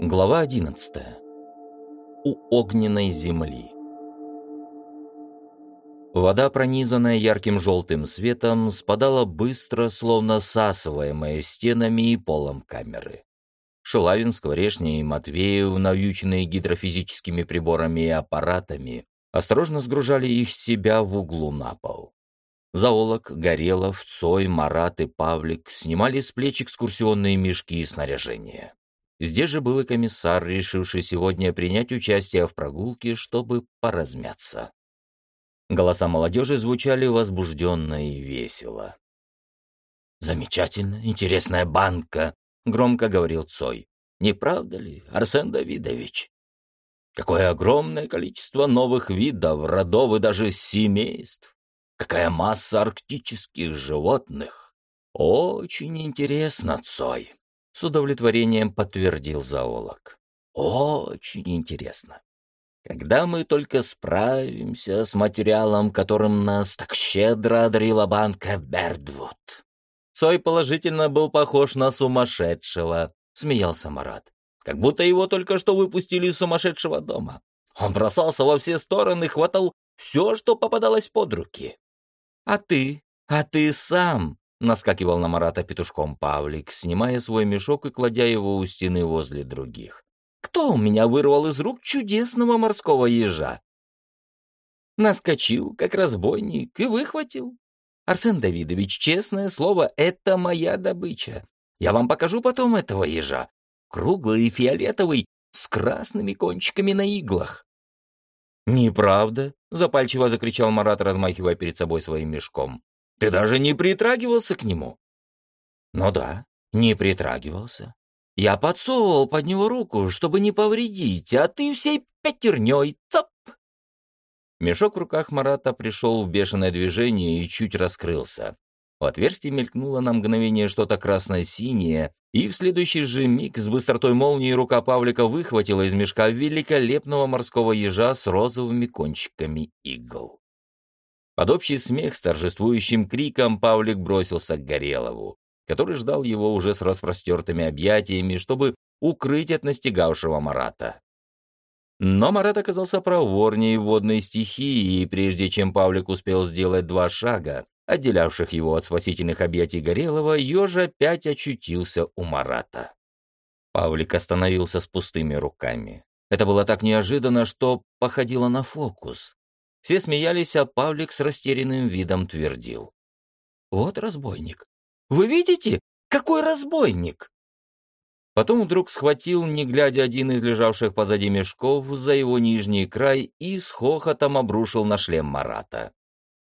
Глава 11. У огненной земли. Вода, пронизанная ярким желтым светом, спадала быстро, словно всасываемая стенами и полом камеры. Шелавин, Скворечня и Матвеев, навьюченные гидрофизическими приборами и аппаратами, осторожно сгружали их себя в углу на пол. Заолок, Горелов, Цой, Марат и Павлик снимали с плеч экскурсионные мешки и снаряжение. Здесь же был и комиссар, решивший сегодня принять участие в прогулке, чтобы поразмяться. Голоса молодежи звучали возбужденно и весело. «Замечательно, интересная банка», — громко говорил Цой. «Не правда ли, Арсен Давидович? Какое огромное количество новых видов, родов и даже семейств! Какая масса арктических животных! Очень интересно, Цой с удовлетворением подтвердил зоолог. Очень интересно. Когда мы только справимся с материалом, которым нас так щедро одарила банка Бердвуд. Цой положительно был похож на сумасшедшего, смеялся Марат. Как будто его только что выпустили из сумасшедшего дома. Он бросался во все стороны, хватал все, что попадалось под руки. А ты? А ты сам? Наскакивал на Марата петушком Павлик, снимая свой мешок и кладя его у стены возле других. «Кто у меня вырвал из рук чудесного морского ежа?» Наскочил, как разбойник, и выхватил. «Арсен Давидович, честное слово, это моя добыча. Я вам покажу потом этого ежа. Круглый и фиолетовый, с красными кончиками на иглах». «Неправда», — запальчиво закричал Марат, размахивая перед собой своим мешком. Ты даже не притрагивался к нему?» «Ну да, не притрагивался. Я подсовывал под него руку, чтобы не повредить, а ты всей пятерней цап!» Мешок в руках Марата пришел в бешеное движение и чуть раскрылся. В отверстии мелькнуло на мгновение что-то красно-синее, и в следующий же миг с быстротой молнии рука Павлика выхватила из мешка великолепного морского ежа с розовыми кончиками игл. Под общий смех с торжествующим криком Павлик бросился к Горелову, который ждал его уже с распростертыми объятиями, чтобы укрыть от настигавшего Марата. Но Марат оказался проворнее водной стихии, и прежде чем Павлик успел сделать два шага, отделявших его от спасительных объятий Горелого, ежа опять очутился у Марата. Павлик остановился с пустыми руками. Это было так неожиданно, что походило на фокус. Все смеялись, а Павлик с растерянным видом твердил. «Вот разбойник! Вы видите, какой разбойник!» Потом вдруг схватил, не глядя, один из лежавших позади мешков за его нижний край и с хохотом обрушил на шлем Марата.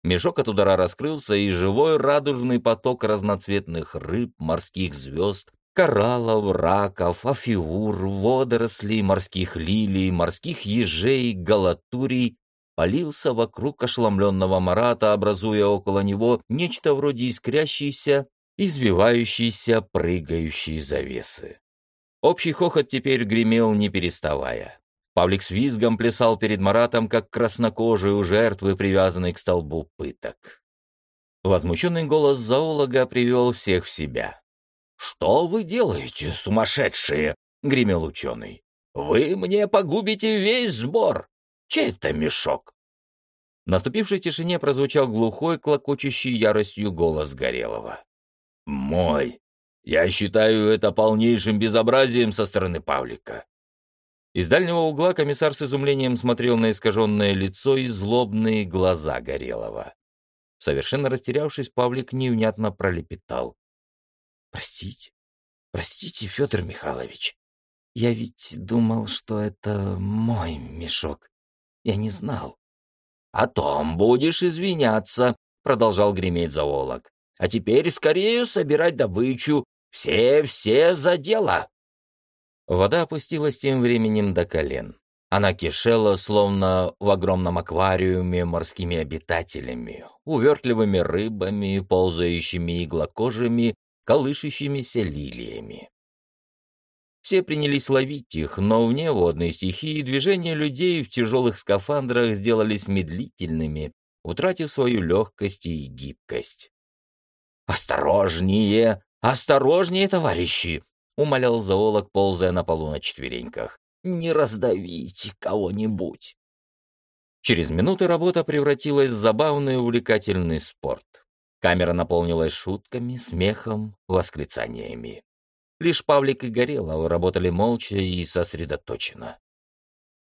Мешок от удара раскрылся, и живой радужный поток разноцветных рыб, морских звезд, кораллов, раков, афиур, водорослей, морских лилий, морских ежей, галатурий полился вокруг ошеломленного Марата, образуя около него нечто вроде искрящейся, извивающейся, прыгающей завесы. Общий хохот теперь гремел, не переставая. Павлик с визгом плясал перед Маратом, как краснокожий у жертвы, привязанный к столбу пыток. Возмущенный голос зоолога привел всех в себя. «Что вы делаете, сумасшедшие?» — гремел ученый. «Вы мне погубите весь сбор! Чей это мешок?» В наступившей тишине прозвучал глухой, клокочущий яростью голос Горелого. «Мой! Я считаю это полнейшим безобразием со стороны Павлика». Из дальнего угла комиссар с изумлением смотрел на искаженное лицо и злобные глаза Горелого. Совершенно растерявшись, Павлик невнятно пролепетал. «Простите, простите, Федор Михайлович. Я ведь думал, что это мой мешок. Я не знал. «О том будешь извиняться», — продолжал греметь зоолог. «А теперь скорее собирать добычу. Все-все за дело». Вода опустилась тем временем до колен. Она кишела, словно в огромном аквариуме морскими обитателями, увертливыми рыбами, ползающими иглокожими, колышущимися лилиями. Все принялись ловить их, но вне водной стихии движения людей в тяжелых скафандрах сделались медлительными, утратив свою легкость и гибкость. «Осторожнее! Осторожнее, товарищи!» умолял зоолог, ползая на полу на четвереньках. «Не раздавите кого-нибудь!» Через минуту работа превратилась в забавный и увлекательный спорт. Камера наполнилась шутками, смехом, восклицаниями. Лишь Павлик и Горелов работали молча и сосредоточенно.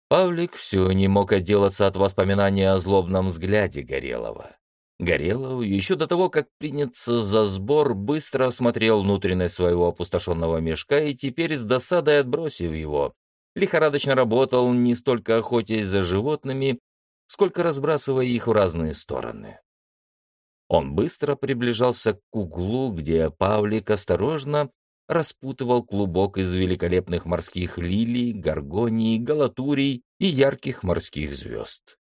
Павлик все не мог отделаться от воспоминания о злобном взгляде Горелова. Горелов, еще до того, как приняться за сбор, быстро осмотрел внутренность своего опустошенного мешка и теперь с досадой отбросив его, лихорадочно работал, не столько охотясь за животными, сколько разбрасывая их в разные стороны. Он быстро приближался к углу, где Павлик осторожно распутывал клубок из великолепных морских лилий, горгоний, галатурий и ярких морских звезд.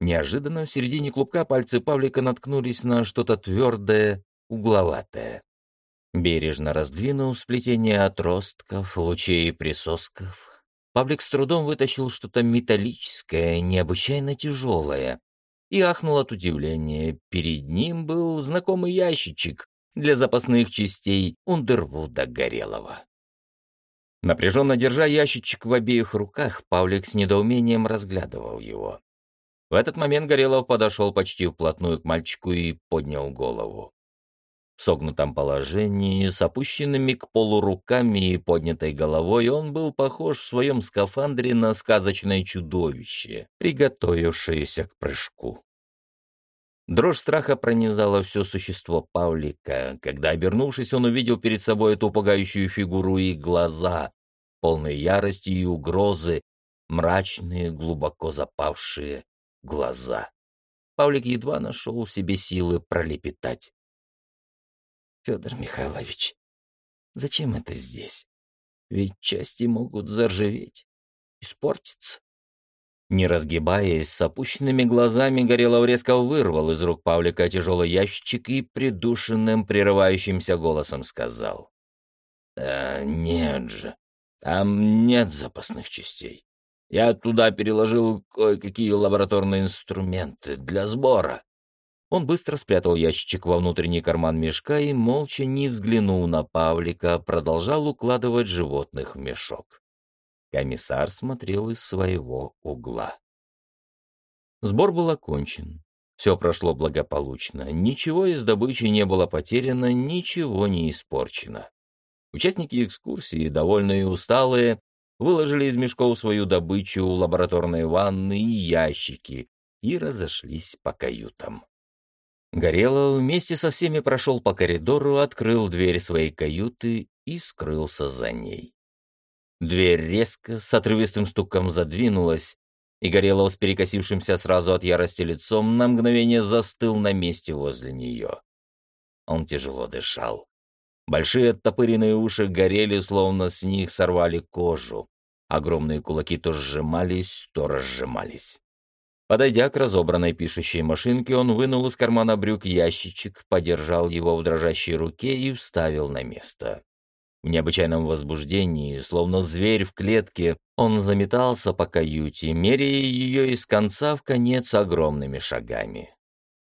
Неожиданно в середине клубка пальцы Павлика наткнулись на что-то твердое, угловатое. Бережно раздвинув сплетение отростков, лучей и присосков, Павлик с трудом вытащил что-то металлическое, необычайно тяжелое, и ахнул от удивления. Перед ним был знакомый ящичек для запасных частей Ундервуда Горелого. Напряженно держа ящичек в обеих руках, Павлик с недоумением разглядывал его. В этот момент Горелов подошел почти вплотную к мальчику и поднял голову. В согнутом положении, с опущенными к полу руками и поднятой головой, он был похож в своем скафандре на сказочное чудовище, приготовившееся к прыжку. Дрожь страха пронизала все существо Павлика, когда, обернувшись, он увидел перед собой эту пугающую фигуру и глаза, полные ярости и угрозы, мрачные, глубоко запавшие глаза. Павлик едва нашел в себе силы пролепетать. Федор Михайлович, зачем это здесь? Ведь части могут заржаветь, испортиться. Не разгибаясь, с опущенными глазами Горелов резко вырвал из рук Павлика тяжелый ящик и придушенным, прерывающимся голосом сказал. «Да нет же, там нет запасных частей. Я туда переложил кое-какие лабораторные инструменты для сбора. Он быстро спрятал ящичек во внутренний карман мешка и, молча не взглянул на Павлика, продолжал укладывать животных в мешок. Комиссар смотрел из своего угла. Сбор был окончен. Все прошло благополучно. Ничего из добычи не было потеряно, ничего не испорчено. Участники экскурсии, довольные и усталые, выложили из мешков свою добычу, лабораторные ванны и ящики и разошлись по каютам. Горело вместе со всеми прошел по коридору, открыл дверь своей каюты и скрылся за ней. Дверь резко, с отрывистым стуком задвинулась, и Горелов с перекосившимся сразу от ярости лицом на мгновение застыл на месте возле нее. Он тяжело дышал. Большие оттопыренные уши горели, словно с них сорвали кожу. Огромные кулаки то сжимались, то разжимались. Подойдя к разобранной пишущей машинке, он вынул из кармана брюк ящичек, подержал его в дрожащей руке и вставил на место. В необычайном возбуждении, словно зверь в клетке, он заметался по каюте, меряя ее из конца в конец огромными шагами.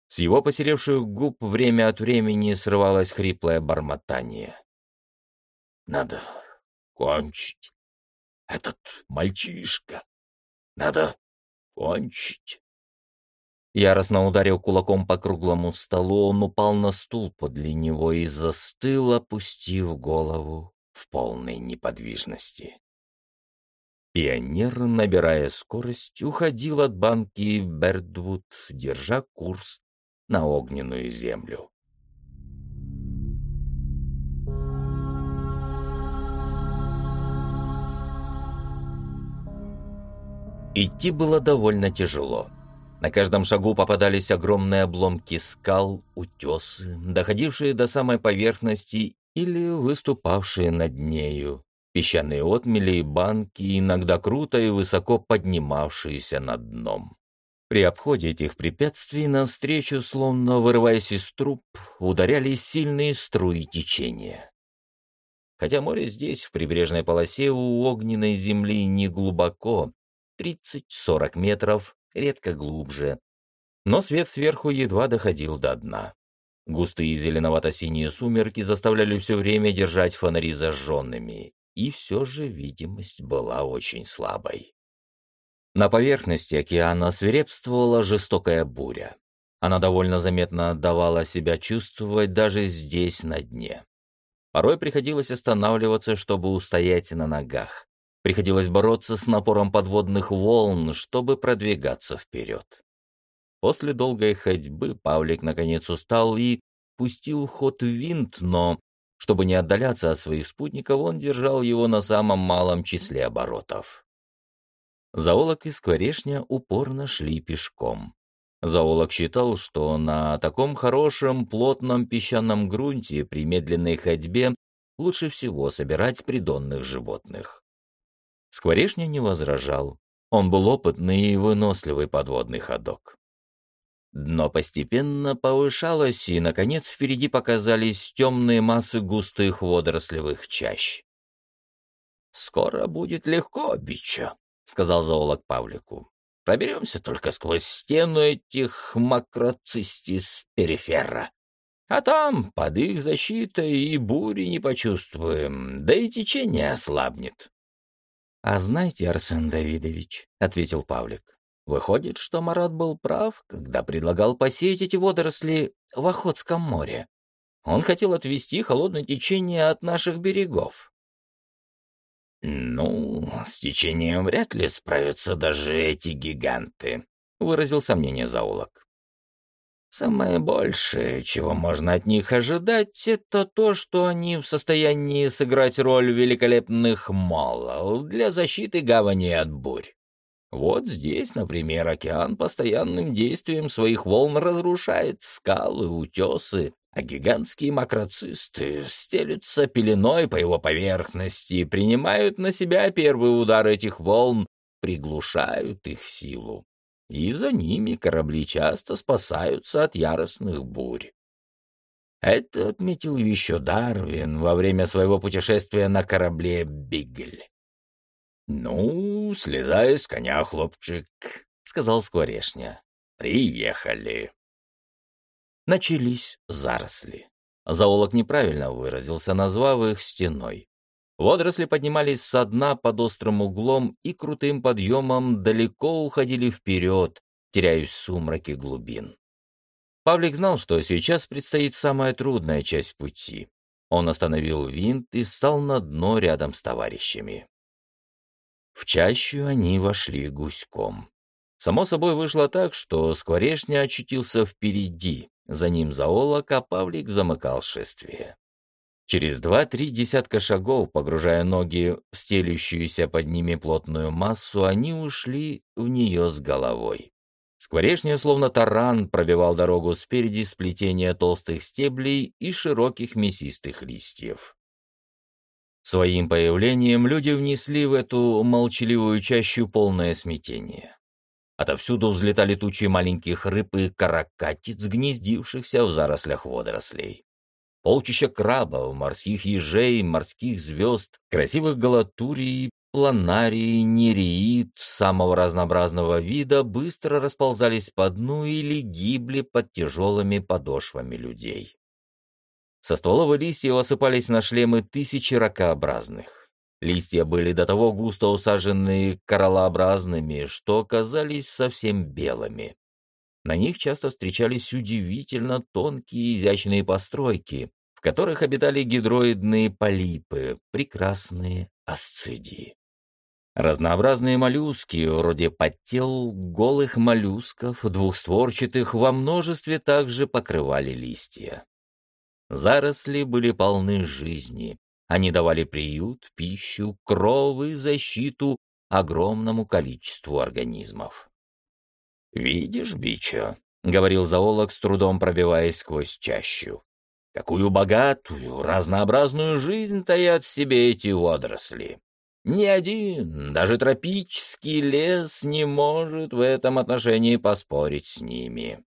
С его посеревших губ время от времени срывалось хриплое бормотание. «Надо кончить. Этот мальчишка. Надо кончить. Яростно ударил кулаком по круглому столу, он упал на стул подле него и застыл, опустив голову в полной неподвижности. Пионер, набирая скорость, уходил от банки Бердвуд, держа курс на огненную землю. Идти было довольно тяжело. На каждом шагу попадались огромные обломки скал, утесы, доходившие до самой поверхности или выступавшие над нею, песчаные отмели и банки, иногда круто и высоко поднимавшиеся над дном. При обходе этих препятствий навстречу, словно вырываясь из труб, ударялись сильные струи течения. Хотя море здесь, в прибрежной полосе у огненной земли, не глубоко, 30-40 метров, редко глубже. Но свет сверху едва доходил до дна. Густые зеленовато-синие сумерки заставляли все время держать фонари зажженными, и все же видимость была очень слабой. На поверхности океана свирепствовала жестокая буря. Она довольно заметно давала себя чувствовать даже здесь, на дне. Порой приходилось останавливаться, чтобы устоять на ногах. Приходилось бороться с напором подводных волн, чтобы продвигаться вперед. После долгой ходьбы Павлик наконец устал и пустил ход в винт, но, чтобы не отдаляться от своих спутников, он держал его на самом малом числе оборотов. Заолок и Скворешня упорно шли пешком. Заолок считал, что на таком хорошем, плотном песчаном грунте при медленной ходьбе лучше всего собирать придонных животных. Скворешня не возражал. Он был опытный и выносливый подводный ходок. Дно постепенно повышалось, и, наконец, впереди показались темные массы густых водорослевых чащ. «Скоро будет легко, Бичо», — сказал зоолог Павлику. «Проберемся только сквозь стену этих макроцистис перифера. А там, под их защитой, и бури не почувствуем, да и течение ослабнет». «А знаете, Арсен Давидович», — ответил Павлик, Выходит, что Марат был прав, когда предлагал посеять эти водоросли в Охотском море. Он хотел отвести холодное течение от наших берегов. «Ну, с течением вряд ли справятся даже эти гиганты», — выразил сомнение заулок. «Самое большее, чего можно от них ожидать, это то, что они в состоянии сыграть роль великолепных молов для защиты гавани от бурь. Вот здесь, например, океан постоянным действием своих волн разрушает скалы, утесы, а гигантские макроцисты стелются пеленой по его поверхности, принимают на себя первый удар этих волн, приглушают их силу. И за ними корабли часто спасаются от яростных бурь. Это отметил еще Дарвин во время своего путешествия на корабле «Бигль». «Ну, слезай с коня, хлопчик», — сказал Скворешня. «Приехали». Начались заросли. Заолок неправильно выразился, назвав их стеной. Водоросли поднимались со дна под острым углом и крутым подъемом далеко уходили вперед, теряясь в сумраке глубин. Павлик знал, что сейчас предстоит самая трудная часть пути. Он остановил винт и стал на дно рядом с товарищами. В чащу они вошли гуськом. Само собой вышло так, что Скворешня очутился впереди, за ним заолок, а Павлик замыкал шествие. Через два-три десятка шагов, погружая ноги в стелющуюся под ними плотную массу, они ушли в нее с головой. Скворечня, словно таран, пробивал дорогу спереди сплетения толстых стеблей и широких мясистых листьев. Своим появлением люди внесли в эту молчаливую чащу полное смятение. Отовсюду взлетали тучи маленьких рыб и каракатиц, гнездившихся в зарослях водорослей. Полчища крабов, морских ежей, морских звезд, красивых галатурий, планарий, нереид самого разнообразного вида быстро расползались по дну или гибли под тяжелыми подошвами людей. Со стволов листьев осыпались на шлемы тысячи ракообразных. Листья были до того густо усажены кораллообразными, что казались совсем белыми. На них часто встречались удивительно тонкие изящные постройки, которых обитали гидроидные полипы, прекрасные асцидии. Разнообразные моллюски, вроде подтел, голых моллюсков, двухстворчатых, во множестве также покрывали листья. Заросли были полны жизни. Они давали приют, пищу, кров и защиту огромному количеству организмов. «Видишь, Бичо», — говорил зоолог, с трудом пробиваясь сквозь чащу, «какую богатую, разнообразную жизнь таят в себе эти водоросли. Ни один, даже тропический лес не может в этом отношении поспорить с ними.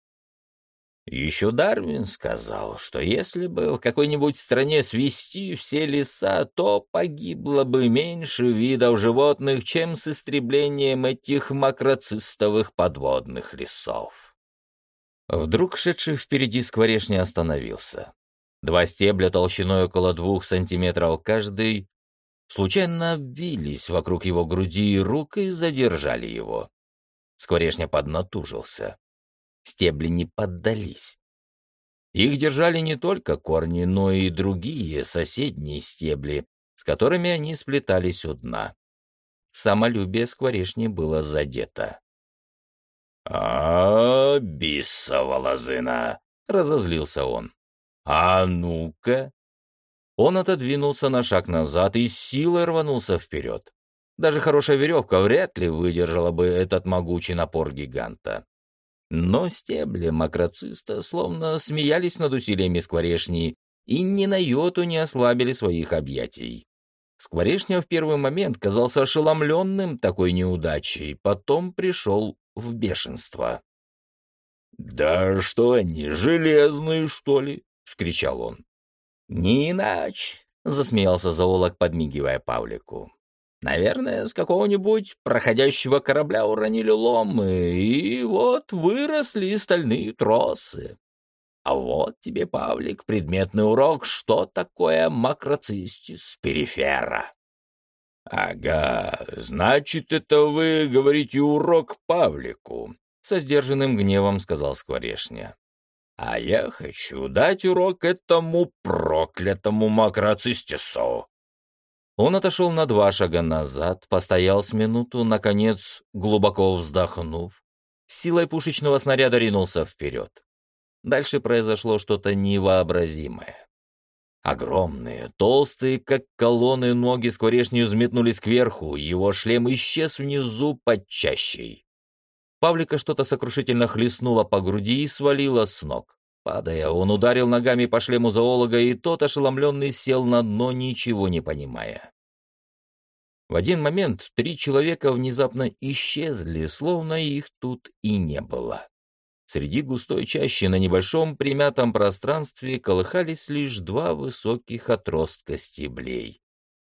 Еще Дарвин сказал, что если бы в какой-нибудь стране свести все леса, то погибло бы меньше видов животных, чем с истреблением этих макроцистовых подводных лесов. Вдруг шедший впереди скворечня остановился. Два стебля толщиной около двух сантиметров каждый случайно обвились вокруг его груди и рук и задержали его. Скворечня поднатужился. Стебли не поддались. Их держали не только корни, но и другие соседние стебли, с которыми они сплетались у дна. Самолюбие скворечни было задето. «А, бисова лозына!» — разозлился он. «А ну-ка!» Он отодвинулся на шаг назад и силой рванулся вперед. Даже хорошая веревка вряд ли выдержала бы этот могучий напор гиганта. Но стебли макроциста словно смеялись над усилиями скворечни и ни на йоту не ослабили своих объятий. Скворечня в первый момент казался ошеломленным такой неудачей, потом пришел в бешенство. «Да что они, железные, что ли?» — вскричал он. «Не иначе», — засмеялся зоолог, подмигивая Павлику. «Наверное, с какого-нибудь проходящего корабля уронили ломы, и вот выросли стальные тросы. А вот тебе, Павлик, предметный урок, что такое макроцистис перифера». «Ага, значит, это вы говорите урок Павлику», — со сдержанным гневом сказал Скворешня. «А я хочу дать урок этому проклятому макроцистису». Он отошел на два шага назад, постоял с минуту, наконец, глубоко вздохнув, силой пушечного снаряда ринулся вперед. Дальше произошло что-то невообразимое. Огромные, толстые, как колонны, ноги скворечни взметнулись кверху, его шлем исчез внизу под чащей. Павлика что-то сокрушительно хлестнуло по груди и свалило с ног. Падая, он ударил ногами по шлему зоолога, и тот, ошеломленный, сел на дно, ничего не понимая. В один момент три человека внезапно исчезли, словно их тут и не было. Среди густой чащи на небольшом примятом пространстве колыхались лишь два высоких отростка стеблей.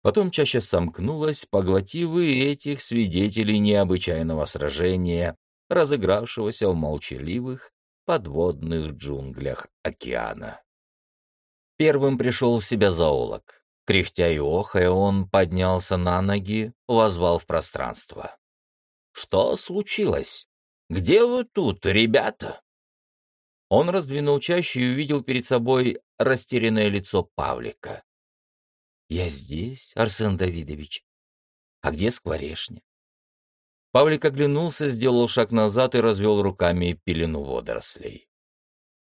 Потом чаще сомкнулась, поглотив и этих свидетелей необычайного сражения, разыгравшегося в молчаливых подводных джунглях океана. Первым пришел в себя зоолог. Кряхтя и охая, он поднялся на ноги, возвал в пространство. «Что случилось?» Где вы тут, ребята?» Он раздвинул чаще и увидел перед собой растерянное лицо Павлика. «Я здесь, Арсен Давидович. А где скворешня?» Павлик оглянулся, сделал шаг назад и развел руками пелену водорослей.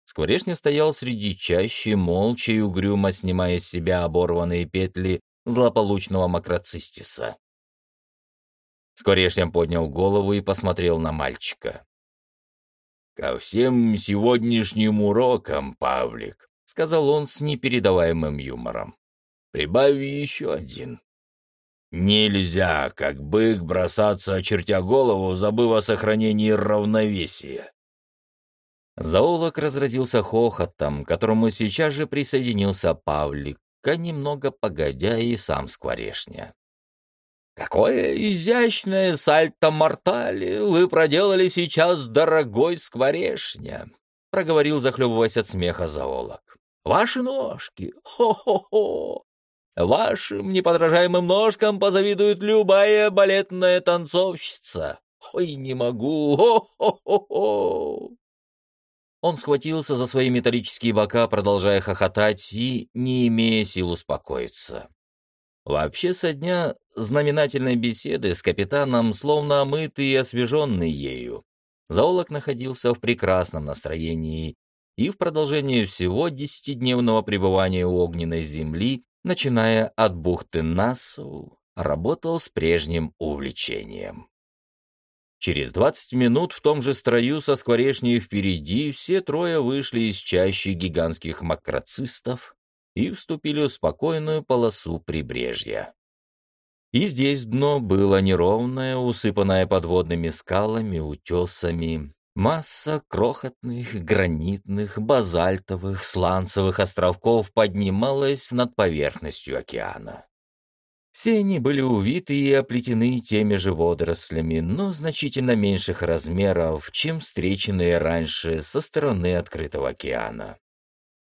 Скворечня стоял среди чащи, молча и угрюмо снимая с себя оборванные петли злополучного макроцистиса. Скворечня поднял голову и посмотрел на мальчика. «Ко всем сегодняшним урокам, Павлик», — сказал он с непередаваемым юмором, — «прибави еще один. Нельзя, как бык, бросаться, очертя голову, забыв о сохранении равновесия». Зоолог разразился хохотом, к которому сейчас же присоединился Павлик, а немного погодя и сам Скворешня. «Какое изящное сальто-мортали вы проделали сейчас, дорогой скворешня!» — проговорил, захлебываясь от смеха зоолог. «Ваши ножки! Хо-хо-хо! Вашим неподражаемым ножкам позавидует любая балетная танцовщица! Ой, не могу! Хо-хо-хо!» Он схватился за свои металлические бока, продолжая хохотать и не имея сил успокоиться. Вообще, со дня знаменательной беседы с капитаном, словно омытый и освеженный ею, зоолог находился в прекрасном настроении и в продолжении всего десятидневного пребывания у огненной земли, начиная от бухты Нассу, работал с прежним увлечением. Через двадцать минут в том же строю со скворечней впереди все трое вышли из чащи гигантских макроцистов, и вступили в спокойную полосу прибрежья. И здесь дно было неровное, усыпанное подводными скалами, утесами, масса крохотных, гранитных, базальтовых, сланцевых островков поднималась над поверхностью океана. Все они были увиты и оплетены теми же водорослями, но значительно меньших размеров, чем встреченные раньше со стороны открытого океана.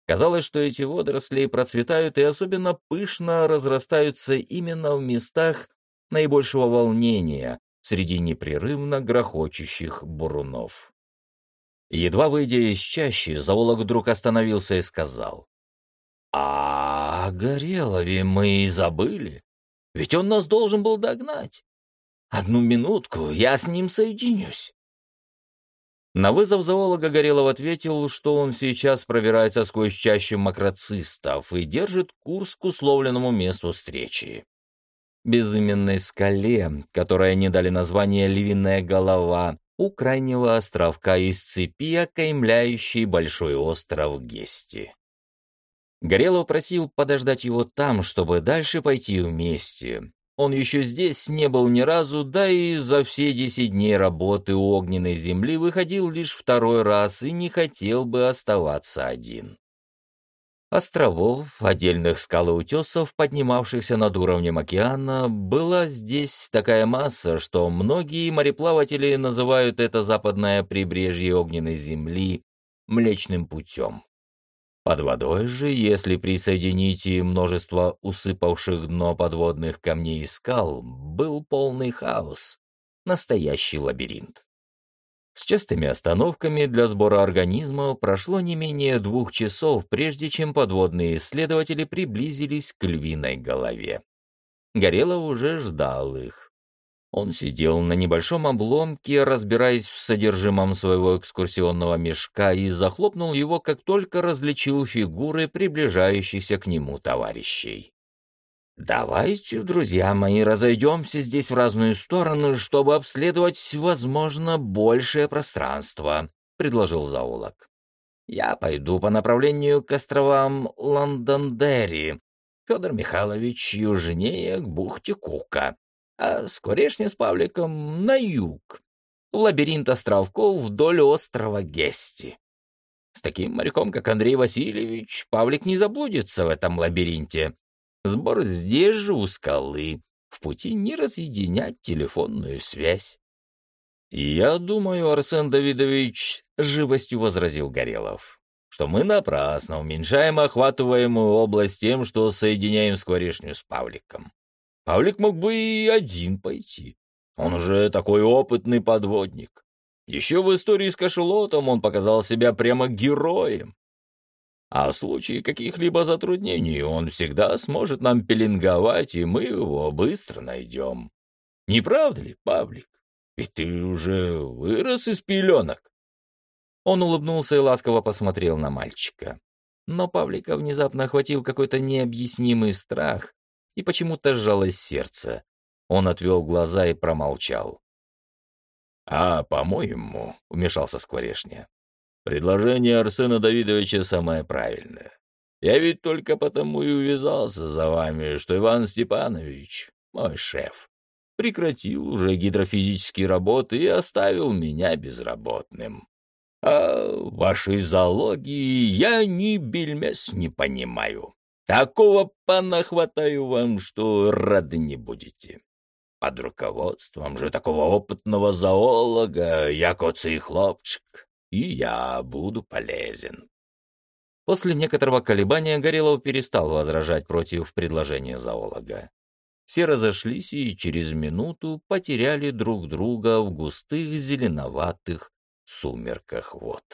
Казалось, что эти водоросли процветают и особенно пышно разрастаются именно в местах наибольшего волнения среди непрерывно грохочущих бурунов. Едва выйдя из чащи, Заволок вдруг остановился и сказал. «А, о Горелове мы и забыли. Ведь он нас должен был догнать. Одну минутку, я с ним соединюсь». На вызов зоолога Горелов ответил, что он сейчас пробирается сквозь чащу макроцистов и держит курс к условленному месту встречи. Безыменной скале, которой они дали название «Львиная голова», у крайнего островка из цепи, окаймляющей большой остров Гести. Горелов просил подождать его там, чтобы дальше пойти вместе, он еще здесь не был ни разу, да и за все десять дней работы у огненной земли выходил лишь второй раз и не хотел бы оставаться один. Островов, отдельных скал поднимавшихся над уровнем океана, была здесь такая масса, что многие мореплаватели называют это западное прибрежье огненной земли Млечным путем. Под водой же, если присоединить и множество усыпавших дно подводных камней и скал, был полный хаос, настоящий лабиринт. С частыми остановками для сбора организма прошло не менее двух часов, прежде чем подводные исследователи приблизились к львиной голове. Горелов уже ждал их. Он сидел на небольшом обломке, разбираясь в содержимом своего экскурсионного мешка, и захлопнул его, как только различил фигуры приближающихся к нему товарищей. «Давайте, друзья мои, разойдемся здесь в разные стороны, чтобы обследовать, возможно, большее пространство», — предложил зоолог. «Я пойду по направлению к островам Лондондерри. Федор Михайлович южнее к бухте Кука а скворечня с Павликом на юг, в лабиринт островков вдоль острова Гести. С таким моряком, как Андрей Васильевич, Павлик не заблудится в этом лабиринте. Сбор здесь же у скалы, в пути не разъединять телефонную связь. «Я думаю, Арсен Давидович», — живостью возразил Горелов, «что мы напрасно уменьшаем охватываемую область тем, что соединяем скворечню с Павликом. Павлик мог бы и один пойти. Он уже такой опытный подводник. Еще в истории с кошелотом он показал себя прямо героем. А в случае каких-либо затруднений он всегда сможет нам пеленговать, и мы его быстро найдем. Не правда ли, Павлик? Ведь ты уже вырос из пеленок. Он улыбнулся и ласково посмотрел на мальчика. Но Павлика внезапно охватил какой-то необъяснимый страх, и почему-то сжалось сердце. Он отвел глаза и промолчал. «А, по-моему», — вмешался Скворешня, — «предложение Арсена Давидовича самое правильное. Я ведь только потому и увязался за вами, что Иван Степанович, мой шеф, прекратил уже гидрофизические работы и оставил меня безработным. А вашей зоологии я ни бельмес не понимаю. Такого понахватаю вам, что рады не будете. Под руководством же такого опытного зоолога, як оцей хлопчик, и я буду полезен. После некоторого колебания Горелов перестал возражать против предложения зоолога. Все разошлись и через минуту потеряли друг друга в густых зеленоватых сумерках вод.